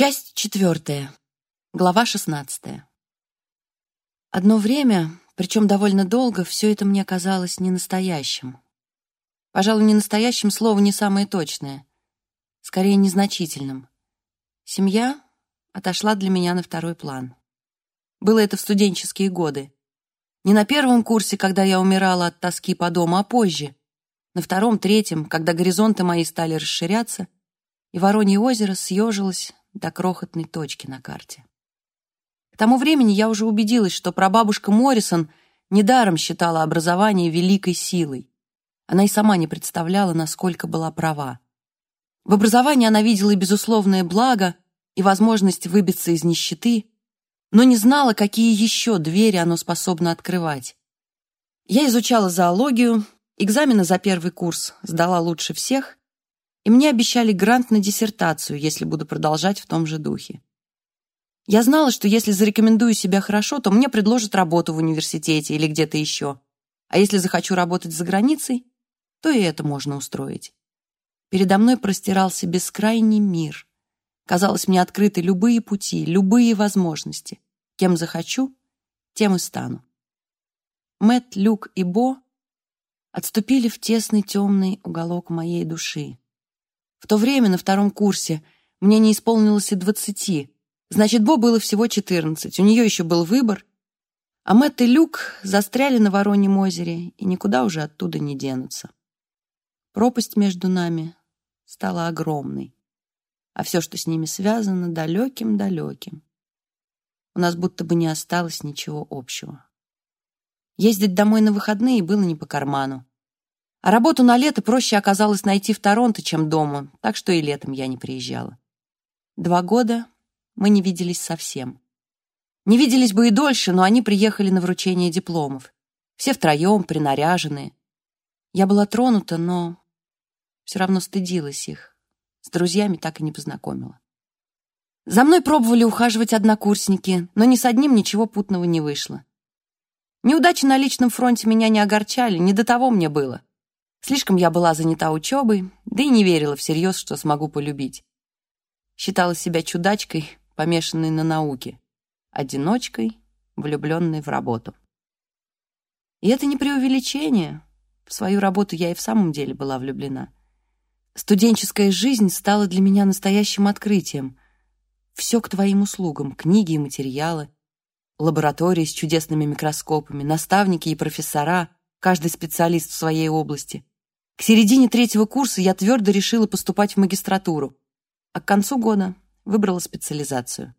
Часть четвертая. Глава шестнадцатая. Одно время, причем довольно долго, все это мне казалось ненастоящим. Пожалуй, ненастоящим слово не самое точное, скорее незначительным. Семья отошла для меня на второй план. Было это в студенческие годы. Не на первом курсе, когда я умирала от тоски по дому, а позже. На втором, третьем, когда горизонты мои стали расширяться, и Воронье озеро съежилось до крохотной точки на карте. К тому времени я уже убедилась, что прабабушка Моррисон недаром считала образование великой силой. Она и сама не представляла, насколько была права. В образовании она видела безусловное благо, и возможность выбиться из нищеты, но не знала, какие еще двери оно способно открывать. Я изучала зоологию, экзамены за первый курс сдала лучше всех, и мне обещали грант на диссертацию, если буду продолжать в том же духе. Я знала, что если зарекомендую себя хорошо, то мне предложат работу в университете или где-то еще. А если захочу работать за границей, то и это можно устроить. Передо мной простирался бескрайний мир. Казалось, мне открыты любые пути, любые возможности. Кем захочу, тем и стану. Мэт, Люк и Бо отступили в тесный темный уголок моей души. В то время, на втором курсе, мне не исполнилось и двадцати. Значит, Бо было всего четырнадцать. У нее еще был выбор. А Мэтт и Люк застряли на Вороньем озере и никуда уже оттуда не денутся. Пропасть между нами стала огромной, а все, что с ними связано, далеким-далеким. У нас будто бы не осталось ничего общего. Ездить домой на выходные было не по карману. А работу на лето проще оказалось найти в Торонто, чем дома, так что и летом я не приезжала. Два года мы не виделись совсем. Не виделись бы и дольше, но они приехали на вручение дипломов. Все втроем, принаряженные. Я была тронута, но все равно стыдилась их. С друзьями так и не познакомила. За мной пробовали ухаживать однокурсники, но ни с одним ничего путного не вышло. Неудачи на личном фронте меня не огорчали, не до того мне было. Слишком я была занята учебой, да и не верила всерьез, что смогу полюбить. Считала себя чудачкой, помешанной на науке, одиночкой, влюбленной в работу. И это не преувеличение. В свою работу я и в самом деле была влюблена. Студенческая жизнь стала для меня настоящим открытием. Все к твоим услугам, книги и материалы, лаборатории с чудесными микроскопами, наставники и профессора, каждый специалист в своей области. К середине третьего курса я твердо решила поступать в магистратуру, а к концу года выбрала специализацию.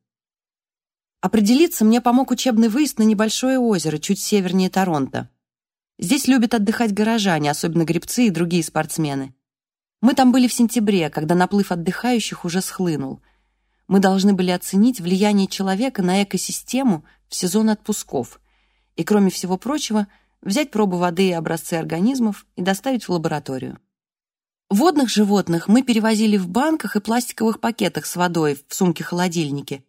Определиться мне помог учебный выезд на небольшое озеро чуть севернее Торонто. Здесь любят отдыхать горожане, особенно гребцы и другие спортсмены. Мы там были в сентябре, когда наплыв отдыхающих уже схлынул. Мы должны были оценить влияние человека на экосистему в сезон отпусков и, кроме всего прочего, взять пробы воды и образцы организмов и доставить в лабораторию. Водных животных мы перевозили в банках и пластиковых пакетах с водой в сумке-холодильнике.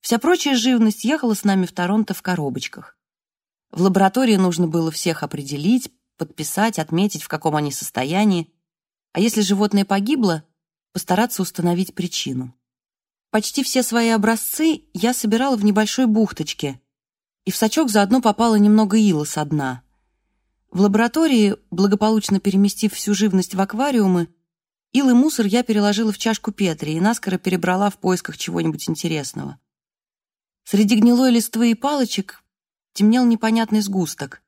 Вся прочая живность ехала с нами в Торонто в коробочках. В лаборатории нужно было всех определить, подписать, отметить, в каком они состоянии, а если животное погибло, постараться установить причину. Почти все свои образцы я собирала в небольшой бухточке, и в сачок заодно попало немного ила со дна. В лаборатории, благополучно переместив всю живность в аквариумы, ил и мусор я переложила в чашку Петри и наскоро перебрала в поисках чего-нибудь интересного. Среди гнилой листвы и палочек темнел непонятный сгусток.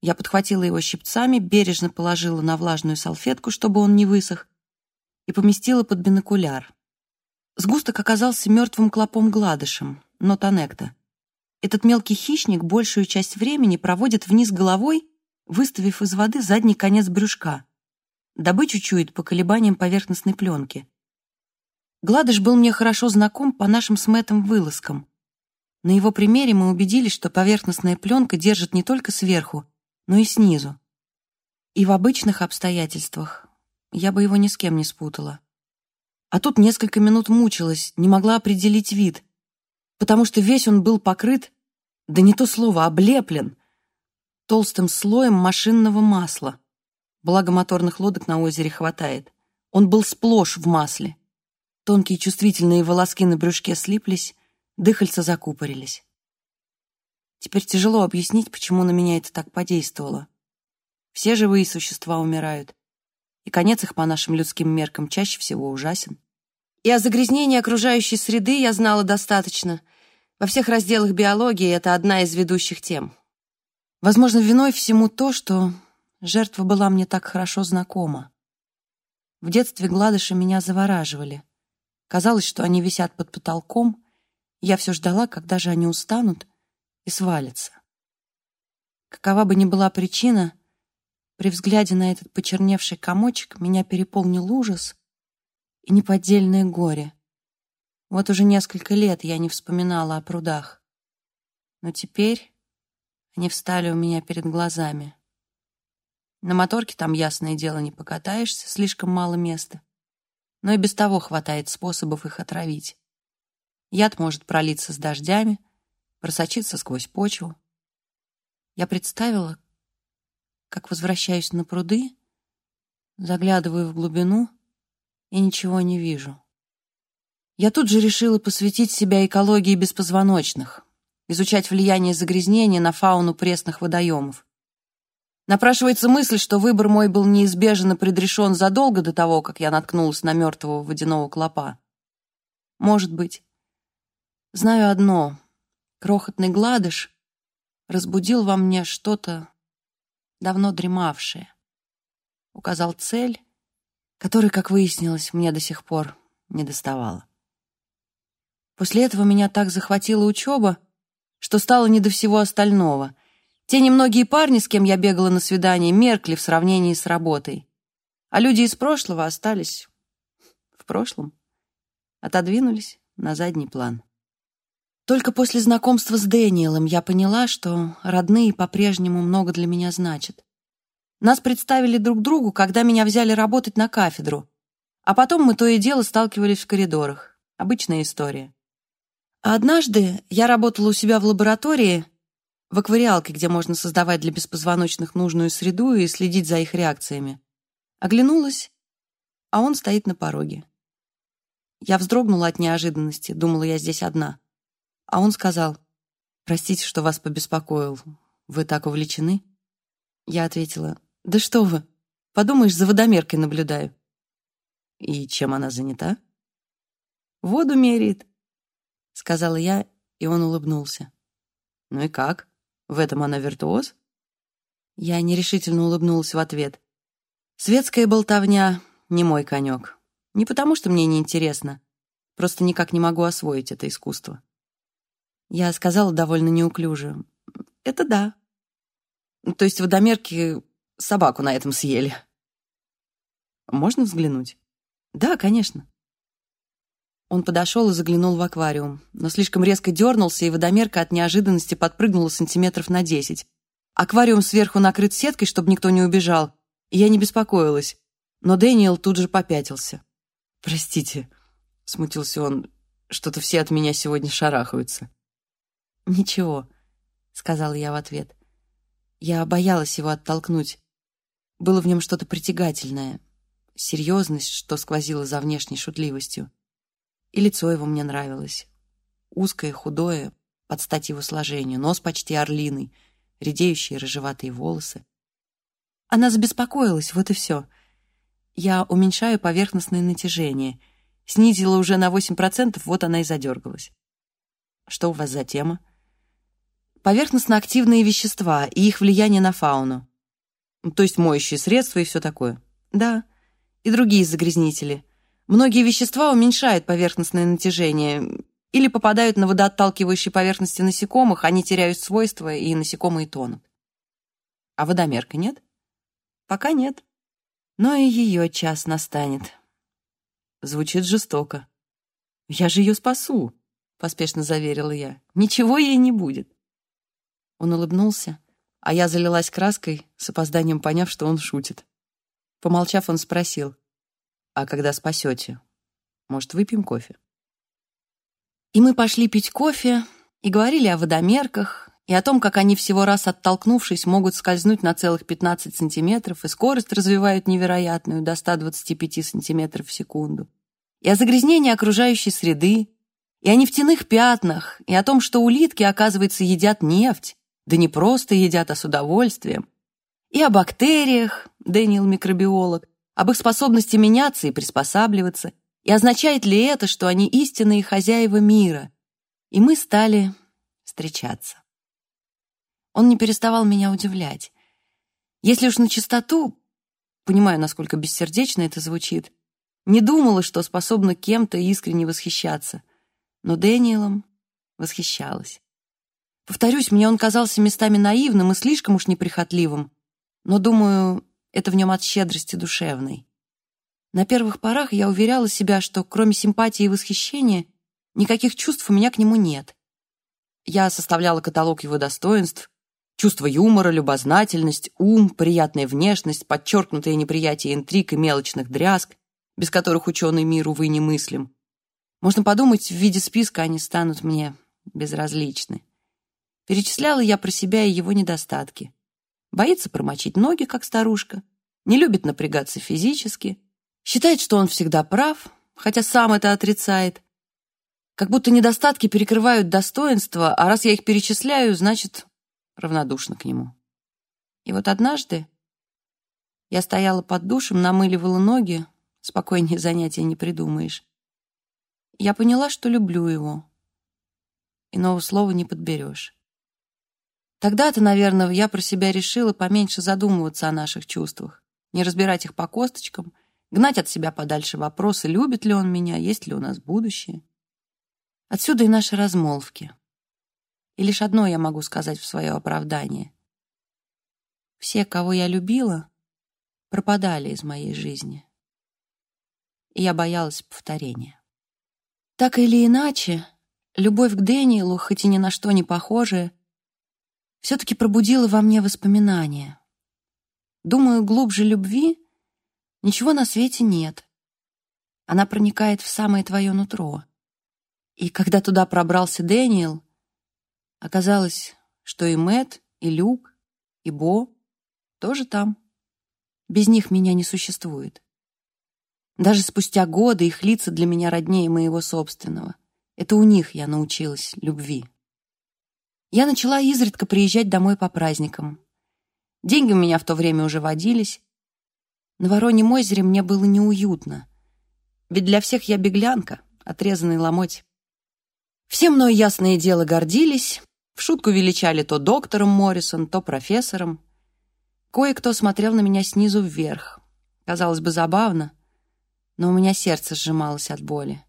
Я подхватила его щипцами, бережно положила на влажную салфетку, чтобы он не высох, и поместила под бинокуляр. Сгусток оказался мертвым клопом-гладышем, но тоннекта. Этот мелкий хищник большую часть времени проводит вниз головой, выставив из воды задний конец брюшка. Добычу чует по колебаниям поверхностной пленки. Гладыш был мне хорошо знаком по нашим с Мэттом вылазкам. На его примере мы убедились, что поверхностная пленка держит не только сверху, но и снизу. И в обычных обстоятельствах я бы его ни с кем не спутала. А тут несколько минут мучилась, не могла определить вид, потому что весь он был покрыт, да не то слово, облеплен, толстым слоем машинного масла. Благо моторных лодок на озере хватает. Он был сплошь в масле. Тонкие чувствительные волоски на брюшке слиплись, дыхальца закупорились. Теперь тяжело объяснить, почему на меня это так подействовало. Все живые существа умирают, и конец их по нашим людским меркам чаще всего ужасен. И о загрязнении окружающей среды я знала достаточно. Во всех разделах биологии это одна из ведущих тем. Возможно, виной всему то, что жертва была мне так хорошо знакома. В детстве гладыши меня завораживали. Казалось, что они висят под потолком, я все ждала, когда же они устанут и свалятся. Какова бы ни была причина, при взгляде на этот почерневший комочек меня переполнил ужас и неподдельное горе. Вот уже несколько лет я не вспоминала о прудах. Но теперь они встали у меня перед глазами. На моторке там, ясное дело, не покатаешься, слишком мало места. Но и без того хватает способов их отравить. Яд может пролиться с дождями, просочиться сквозь почву. Я представила, как возвращаюсь на пруды, заглядываю в глубину и ничего не вижу. Я тут же решила посвятить себя экологии беспозвоночных, изучать влияние загрязнения на фауну пресных водоемов. Напрашивается мысль, что выбор мой был неизбежен и предрешен задолго до того, как я наткнулась на мертвого водяного клопа. Может быть. Знаю одно. Крохотный гладыш разбудил во мне что-то давно дремавшее. Указал цель, которой, как выяснилось, мне до сих пор не доставало. После этого меня так захватила учеба, что стало не до всего остального. Те немногие парни, с кем я бегала на свидание, меркли в сравнении с работой. А люди из прошлого остались в прошлом, отодвинулись на задний план. Только после знакомства с Дэниелом я поняла, что родные по-прежнему много для меня значат. Нас представили друг другу, когда меня взяли работать на кафедру, а потом мы то и дело сталкивались в коридорах. Обычная история. А однажды я работала у себя в лаборатории, в аквариалке, где можно создавать для беспозвоночных нужную среду и следить за их реакциями. Оглянулась, а он стоит на пороге. Я вздрогнула от неожиданности, думала, я здесь одна. А он сказал, «Простите, что вас побеспокоил. Вы так увлечены?» Я ответила, «Да что вы, подумаешь, за водомеркой наблюдаю». «И чем она занята?» «Воду меряет», — сказала я, и он улыбнулся. «Ну и как? В этом она виртуоз?» Я нерешительно улыбнулась в ответ. «Светская болтовня — не мой конек. Не потому, что мне неинтересно, просто никак не могу освоить это искусство». Я сказала довольно неуклюже. «Это да». То есть водомерки собаку на этом съели. «Можно взглянуть?» «Да, конечно». Он подошел и заглянул в аквариум, но слишком резко дернулся, и водомерка от неожиданности подпрыгнула сантиметров на десять. Аквариум сверху накрыт сеткой, чтобы никто не убежал, и я не беспокоилась. Но Дэниел тут же попятился. «Простите», — смутился он, — «что-то все от меня сегодня шарахаются». «Ничего», — сказала я в ответ. Я боялась его оттолкнуть. Было в нем что-то притягательное, серьезность, что сквозила за внешней шутливостью. И лицо его мне нравилось. Узкое, худое, под стать его сложению, нос почти орлиный, редеющие рыжеватые волосы. Она забеспокоилась, вот и все. Я уменьшаю поверхностное натяжение. Снизила уже на 8%, вот она и задергалась. Что у вас за тема? поверхностно-активные вещества и их влияние на фауну. То есть моющие средства и все такое. Да, и другие загрязнители. Многие вещества уменьшают поверхностное натяжение или попадают на водоотталкивающие поверхности насекомых, они теряют свойства, и насекомые тонут. А водомерка нет? Пока нет. Но и ее час настанет. Звучит жестоко. «Я же ее спасу», — поспешно заверила я. «Ничего ей не будет». Он улыбнулся, а я залилась краской, с опозданием поняв, что он шутит. Помолчав, он спросил, «А когда спасете, может, выпьем кофе?» И мы пошли пить кофе и говорили о водомерках, и о том, как они всего раз оттолкнувшись могут скользнуть на целых 15 сантиметров и скорость развивают невероятную до 125 сантиметров в секунду. и о загрязнении окружающей среды, и о нефтяных пятнах, и о том, что улитки, оказывается, едят нефть, да не просто едят, а с удовольствием, и о бактериях, Дэниел микробиолог, об их способности меняться и приспосабливаться, и означает ли это, что они истинные хозяева мира. И мы стали встречаться. Он не переставал меня удивлять. Если уж на чистоту, понимаю, насколько бессердечно это звучит, не думала, что способна кем-то искренне восхищаться, но Дэниелом восхищалась. Повторюсь, мне он казался местами наивным и слишком уж неприхотливым, но, думаю, это в нем от щедрости душевной. На первых порах я уверяла себя, что кроме симпатии и восхищения никаких чувств у меня к нему нет. Я составляла каталог его достоинств, чувство юмора, любознательность, ум, приятная внешность, подчеркнутое неприятие интриг и мелочных дрязг, без которых ученый мир, увы, немыслим. Можно подумать, в виде списка они станут мне безразличны. Перечисляла я про себя и его недостатки. Боится промочить ноги, как старушка, не любит напрягаться физически, считает, что он всегда прав, хотя сам это отрицает. Как будто недостатки перекрывают достоинства, а раз я их перечисляю, значит, равнодушна к нему. И вот однажды я стояла под душем, намыливала ноги, спокойнее занятия не придумаешь. Я поняла, что люблю его. Иного слова не подберешь. Тогда-то, наверное, я про себя решила поменьше задумываться о наших чувствах, не разбирать их по косточкам, гнать от себя подальше вопросы, любит ли он меня, есть ли у нас будущее. Отсюда и наши размолвки. И лишь одно я могу сказать в свое оправдание. Все, кого я любила, пропадали из моей жизни. И я боялась повторения. Так или иначе, любовь к Дэниелу, хоть и ни на что не похожая, все-таки пробудила во мне воспоминания. Думаю, глубже любви ничего на свете нет. Она проникает в самое твое нутро. И когда туда пробрался Дэниел, оказалось, что и Мэт, и Люк, и Бо тоже там. Без них меня не существует. Даже спустя годы их лица для меня роднее моего собственного. Это у них я научилась любви. Я начала изредка приезжать домой по праздникам. Деньги у меня в то время уже водились. На Вороньем озере мне было неуютно. Ведь для всех я беглянка, отрезанный ломоть. Все мной, ясное дело, гордились, в шутку величали то доктором Моррисон, то профессором. Кое-кто смотрел на меня снизу вверх. Казалось бы, забавно, но у меня сердце сжималось от боли.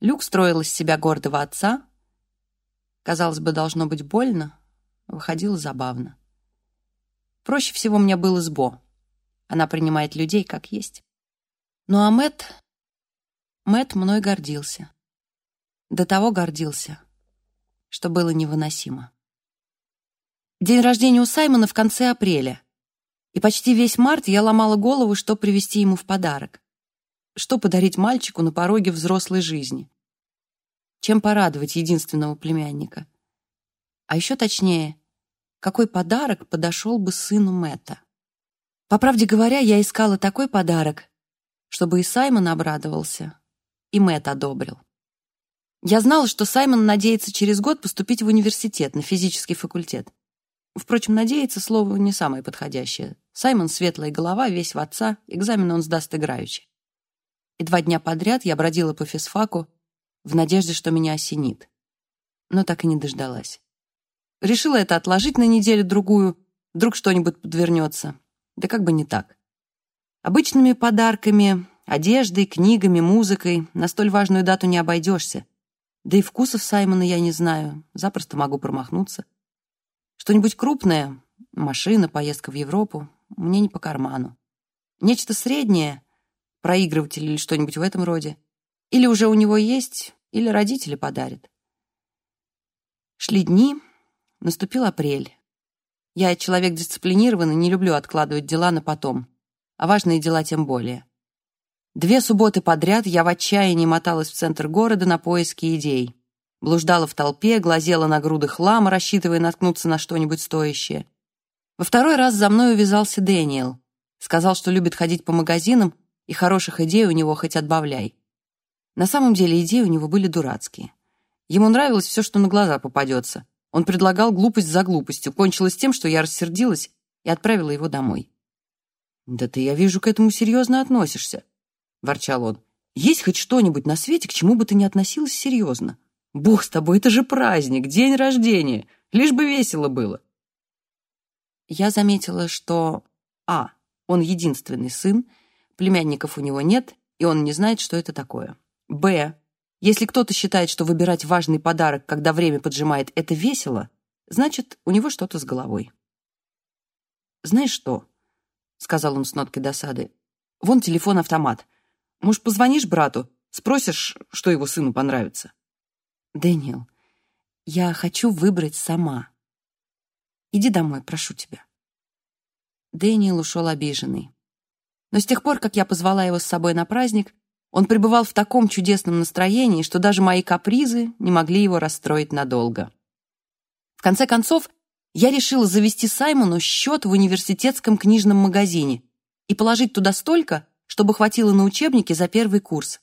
Люк строил из себя гордого отца, Казалось бы, должно быть больно, выходило забавно. Проще всего мне было с Бо. Она принимает людей как есть. Ну а Мэт, Мэт мной гордился. До того гордился, что было невыносимо. День рождения у Саймона в конце апреля. И почти весь март я ломала голову, что привезти ему в подарок. Что подарить мальчику на пороге взрослой жизни чем порадовать единственного племянника. А еще точнее, какой подарок подошел бы сыну Мэтта. По правде говоря, я искала такой подарок, чтобы и Саймон обрадовался, и Мэтт одобрил. Я знала, что Саймон надеется через год поступить в университет на физический факультет. Впрочем, надеяться слово не самое подходящее. Саймон — светлая голова, весь в отца, экзамен он сдаст играючи. И два дня подряд я бродила по физфаку, в надежде, что меня осенит. Но так и не дождалась. Решила это отложить на неделю-другую, вдруг что-нибудь подвернется. Да как бы не так. Обычными подарками, одеждой, книгами, музыкой на столь важную дату не обойдешься. Да и вкусов Саймона я не знаю, запросто могу промахнуться. Что-нибудь крупное, машина, поездка в Европу, мне не по карману. Нечто среднее, проигрыватель или что-нибудь в этом роде, или уже у него есть, или родители подарят. Шли дни, наступил апрель. Я человек дисциплинированный, не люблю откладывать дела на потом, а важные дела тем более. Две субботы подряд я в отчаянии моталась в центр города на поиски идей. Блуждала в толпе, глазела на груды хлама, рассчитывая наткнуться на что-нибудь стоящее. Во второй раз за мной увязался Дэниел. Сказал, что любит ходить по магазинам, и хороших идей у него хоть отбавляй. На самом деле идеи у него были дурацкие. Ему нравилось все, что на глаза попадется. Он предлагал глупость за глупостью. Кончилось тем, что я рассердилась и отправила его домой. «Да ты, я вижу, к этому серьезно относишься», — ворчал он. «Есть хоть что-нибудь на свете, к чему бы ты не относилась серьезно? Бог с тобой, это же праздник, день рождения, лишь бы весело было». Я заметила, что А. Он единственный сын, племянников у него нет, и он не знает, что это такое. Б. Если кто-то считает, что выбирать важный подарок, когда время поджимает, это весело, значит, у него что-то с головой. «Знаешь что?» — сказал он с ноткой досады. «Вон телефон-автомат. Может, позвонишь брату, спросишь, что его сыну понравится?» «Дэниел, я хочу выбрать сама. Иди домой, прошу тебя». Дэниел ушел обиженный. Но с тех пор, как я позвала его с собой на праздник, он пребывал в таком чудесном настроении, что даже мои капризы не могли его расстроить надолго. В конце концов, я решила завести Саймону счет в университетском книжном магазине и положить туда столько, чтобы хватило на учебники за первый курс.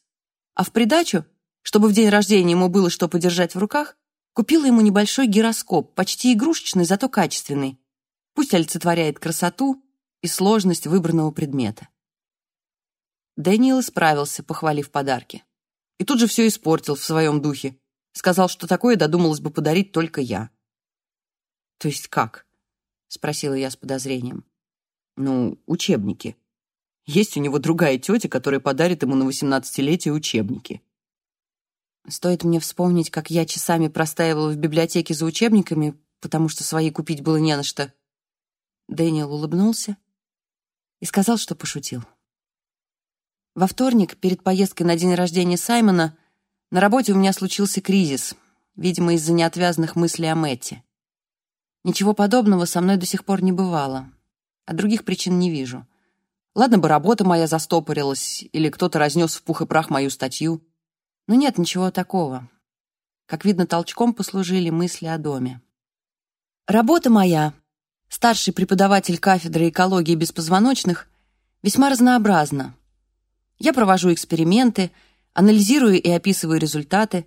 А в придачу, чтобы в день рождения ему было что подержать в руках, купила ему небольшой гироскоп, почти игрушечный, зато качественный. Пусть олицетворяет красоту и сложность выбранного предмета. Дэниел справился, похвалив подарки. И тут же все испортил в своем духе. Сказал, что такое додумалась бы подарить только я. «То есть как?» — спросила я с подозрением. «Ну, учебники. Есть у него другая тетя, которая подарит ему на восемнадцатилетие учебники». Стоит мне вспомнить, как я часами простаивала в библиотеке за учебниками, потому что свои купить было не на что. Дэниел улыбнулся и сказал, что пошутил. Во вторник, перед поездкой на день рождения Саймона, на работе у меня случился кризис, видимо, из-за неотвязных мыслей о Мэтте. Ничего подобного со мной до сих пор не бывало, а других причин не вижу. Ладно бы работа моя застопорилась, или кто-то разнес в пух и прах мою статью, но нет ничего такого. Как видно, толчком послужили мысли о доме. Работа моя, старший преподаватель кафедры экологии беспозвоночных, весьма разнообразна. Я провожу эксперименты, анализирую и описываю результаты,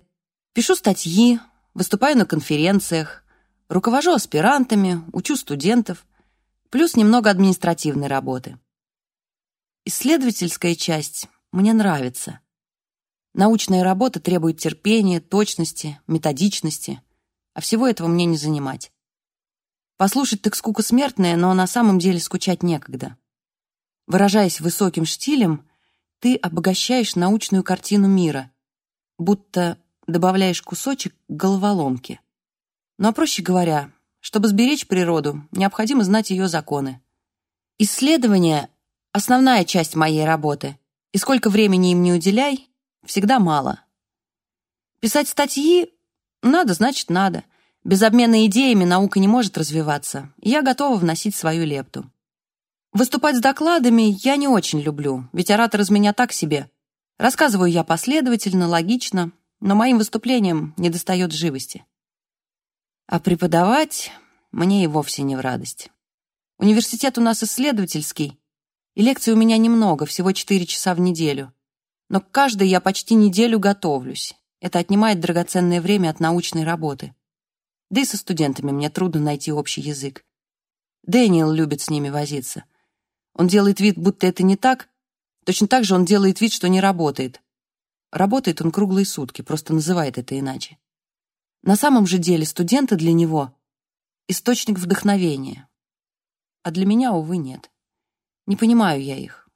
пишу статьи, выступаю на конференциях, руковожу аспирантами, учу студентов, плюс немного административной работы. Исследовательская часть мне нравится. Научная работа требует терпения, точности, методичности, а всего этого мне не занимать. Послушать так скука смертная, но на самом деле скучать некогда. Выражаясь высоким штилем, ты обогащаешь научную картину мира, будто добавляешь кусочек к головоломке. Ну а проще говоря, чтобы сберечь природу, необходимо знать ее законы. Исследование — основная часть моей работы, и сколько времени им не уделяй, всегда мало. Писать статьи — надо, значит, надо. Без обмена идеями наука не может развиваться, я готова вносить свою лепту. Выступать с докладами я не очень люблю, ведь оратор из меня так себе. Рассказываю я последовательно, логично, но моим выступлениям недостает живости. А преподавать мне и вовсе не в радость. Университет у нас исследовательский, и лекций у меня немного, всего 4 часа в неделю. Но к каждой я почти неделю готовлюсь. Это отнимает драгоценное время от научной работы. Да и со студентами мне трудно найти общий язык. Дэниел любит с ними возиться. Он делает вид, будто это не так. Точно так же он делает вид, что не работает. Работает он круглые сутки, просто называет это иначе. На самом же деле студенты для него — источник вдохновения. А для меня, увы, нет. Не понимаю я их.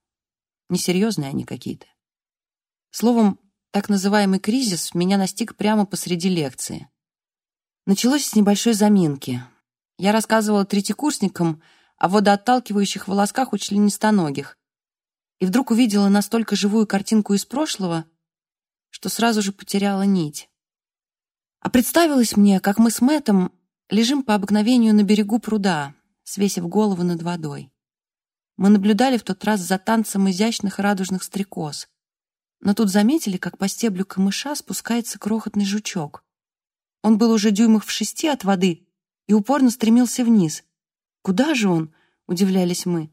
Несерьезные они какие-то. Словом, так называемый кризис меня настиг прямо посреди лекции. Началось с небольшой заминки. Я рассказывала третьекурсникам о водоотталкивающих волосках у членистоногих. И вдруг увидела настолько живую картинку из прошлого, что сразу же потеряла нить. А представилось мне, как мы с Мэтом лежим по обыкновению на берегу пруда, свесив голову над водой. Мы наблюдали в тот раз за танцем изящных радужных стрекоз. Но тут заметили, как по стеблю камыша спускается крохотный жучок. Он был уже дюймах в шести от воды и упорно стремился вниз. Куда же он? Удивлялись мы.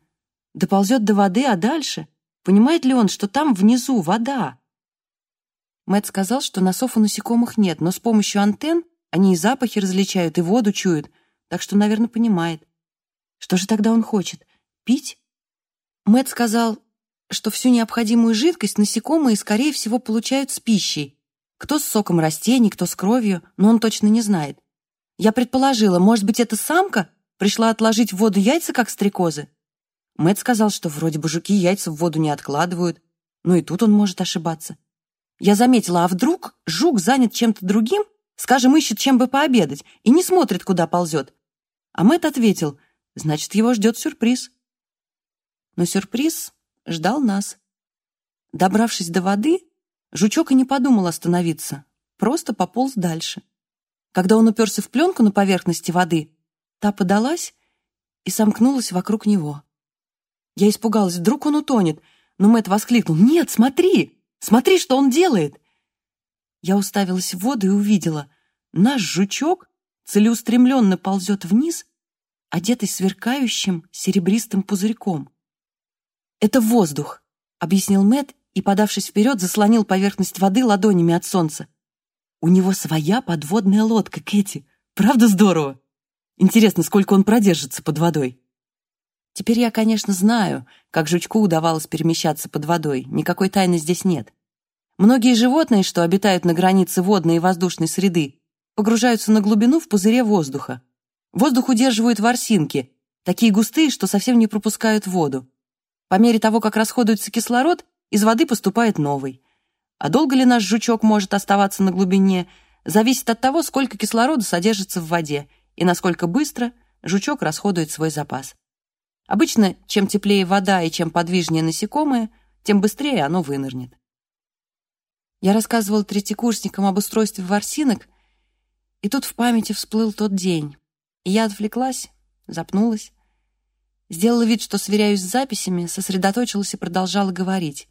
Доползет до воды, а дальше? Понимает ли он, что там внизу вода? Мэтт сказал, что носов у насекомых нет, но с помощью антенн они и запахи различают, и воду чуют, так что, наверное, понимает. Что же тогда он хочет? Пить? Мэтт сказал, что всю необходимую жидкость насекомые, скорее всего, получают с пищей. Кто с соком растений, кто с кровью, но он точно не знает. Я предположила, может быть, эта самка пришла отложить в воду яйца, как стрекозы? Мэтт сказал, что вроде бы жуки яйца в воду не откладывают, но и тут он может ошибаться. Я заметила, а вдруг жук занят чем-то другим, скажем, ищет чем бы пообедать, и не смотрит, куда ползет. А Мэтт ответил, значит, его ждет сюрприз. Но сюрприз ждал нас. Добравшись до воды, жучок и не подумал остановиться, просто пополз дальше. Когда он уперся в пленку на поверхности воды, та подалась и сомкнулась вокруг него. Я испугалась, вдруг он утонет, но Мэтт воскликнул «Нет, смотри! Смотри, что он делает!» Я уставилась в воду и увидела, наш жучок целеустремленно ползет вниз, одетый сверкающим серебристым пузырьком. «Это воздух», — объяснил Мэтт и, подавшись вперед, заслонил поверхность воды ладонями от солнца. «У него своя подводная лодка, Кэти. Правда здорово? Интересно, сколько он продержится под водой?» Теперь я, конечно, знаю, как жучку удавалось перемещаться под водой. Никакой тайны здесь нет. Многие животные, что обитают на границе водной и воздушной среды, погружаются на глубину в пузыре воздуха. Воздух удерживают ворсинки, такие густые, что совсем не пропускают воду. По мере того, как расходуется кислород, из воды поступает новый. А долго ли наш жучок может оставаться на глубине, зависит от того, сколько кислорода содержится в воде и насколько быстро жучок расходует свой запас. Обычно, чем теплее вода и чем подвижнее насекомое, тем быстрее оно вынырнет. Я рассказывал третьекурсникам об устройстве ворсинок, и тут в памяти всплыл тот день. И я отвлеклась, запнулась, сделала вид, что сверяюсь с записями, сосредоточилась и продолжала говорить.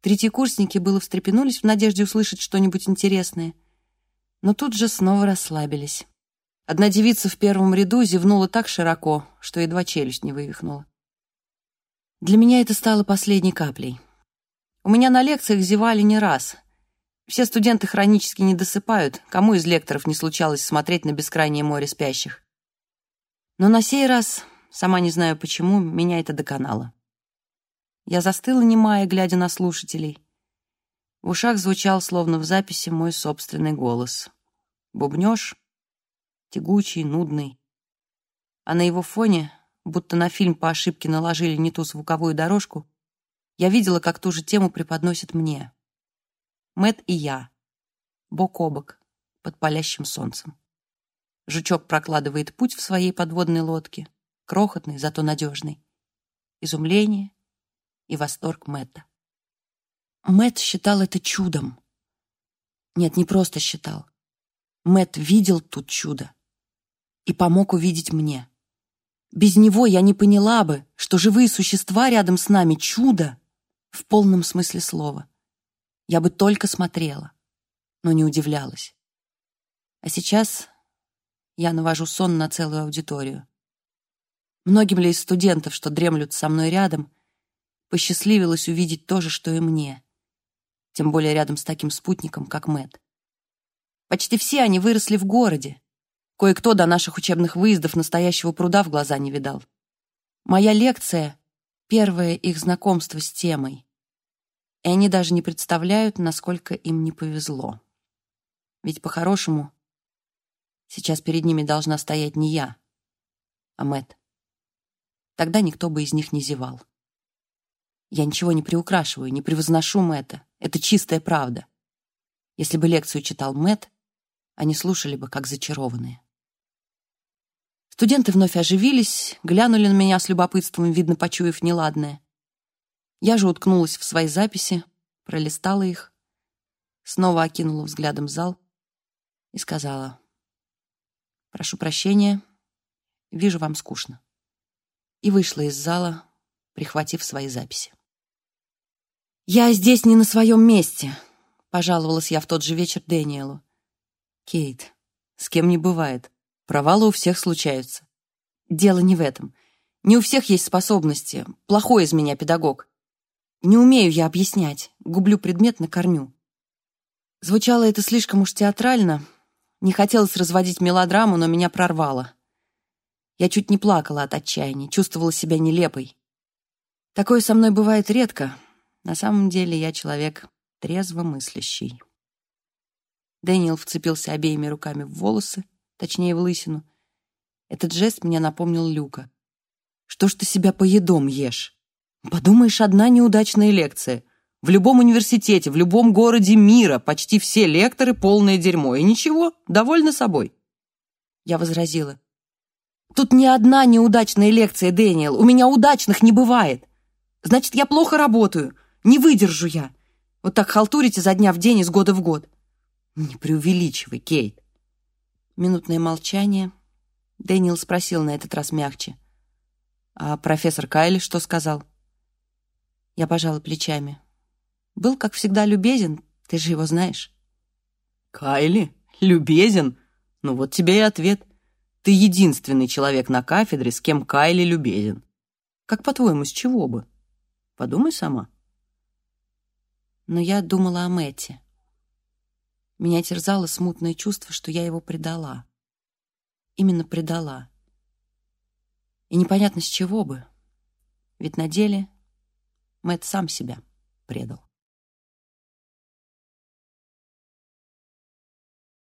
Третьекурсники было встрепенулись в надежде услышать что-нибудь интересное, но тут же снова расслабились. Одна девица в первом ряду зевнула так широко, что едва челюсть не вывихнула. Для меня это стало последней каплей. У меня на лекциях зевали не раз. Все студенты хронически не досыпают, кому из лекторов не случалось смотреть на бескрайнее море спящих. Но на сей раз, сама не знаю почему, меня это доконало. Я застыла немая, глядя на слушателей. В ушах звучал, словно в записи, мой собственный голос. Бубнёж, тягучий, нудный. А на его фоне, будто на фильм по ошибке наложили не ту звуковую дорожку, я видела, как ту же тему преподносят мне. Мэт и я, бок о бок, под палящим солнцем. Жучок прокладывает путь в своей подводной лодке, крохотный, зато надежный. Изумление и восторг Мэтта. Мэт считал это чудом. Нет, не просто считал. Мэт видел тут чудо и помог увидеть мне. Без него я не поняла бы, что живые существа рядом с нами — чудо в полном смысле слова. Я бы только смотрела, но не удивлялась. А сейчас я навожу сон на целую аудиторию. Многим ли из студентов, что дремлют со мной рядом, посчастливилось увидеть то же, что и мне, тем более рядом с таким спутником, как Мэт. Почти все они выросли в городе, Кое-кто до наших учебных выездов настоящего пруда в глаза не видал. Моя лекция — первое их знакомство с темой. И они даже не представляют, насколько им не повезло. Ведь по-хорошему сейчас перед ними должна стоять не я, а Мэт. Тогда никто бы из них не зевал. Я ничего не приукрашиваю, не превозношу Мэтта. Это чистая правда. Если бы лекцию читал Мэт, они слушали бы, как зачарованные. Студенты вновь оживились, глянули на меня с любопытством, видно, почуяв неладное. Я же уткнулась в свои записи, пролистала их, снова окинула взглядом зал и сказала, «Прошу прощения, вижу, вам скучно». И вышла из зала, прихватив свои записи. «Я здесь не на своем месте», — пожаловалась я в тот же вечер Дэниелу. «Кейт, с кем не бывает. Провалы у всех случаются. Дело не в этом. Не у всех есть способности. Плохой из меня педагог. Не умею я объяснять. Гублю предмет на корню. Звучало это слишком уж театрально. Не хотелось разводить мелодраму, но меня прорвало. Я чуть не плакала от отчаяния, чувствовала себя нелепой. Такое со мной бывает редко. На самом деле я человек трезво мыслящий. Дэниел вцепился обеими руками в волосы, точнее, в лысину. Этот жест мне напомнил Люка. «Что ж ты себя поедом ешь? Подумаешь, одна неудачная лекция. В любом университете, в любом городе мира почти все лекторы полное дерьмо. И ничего, довольны собой». Я возразила. «Тут не одна неудачная лекция, Дэниел. У меня удачных не бывает. Значит, я плохо работаю. Не выдержу я. Вот так халтурите за дня в день из года в год. Не преувеличивай, Кейт. Минутное молчание. Дэниел спросил на этот раз мягче. А профессор Кайли что сказал? Я пожала плечами. Был, как всегда, любезен, ты же его знаешь. Кайли? Любезен? Ну вот тебе и ответ. Ты единственный человек на кафедре, с кем Кайли любезен. Как по-твоему, с чего бы? Подумай сама. Но я думала о Мэтте. Меня терзало смутное чувство, что я его предала. Именно предала. И непонятно с чего бы. Ведь на деле Мэтт сам себя предал.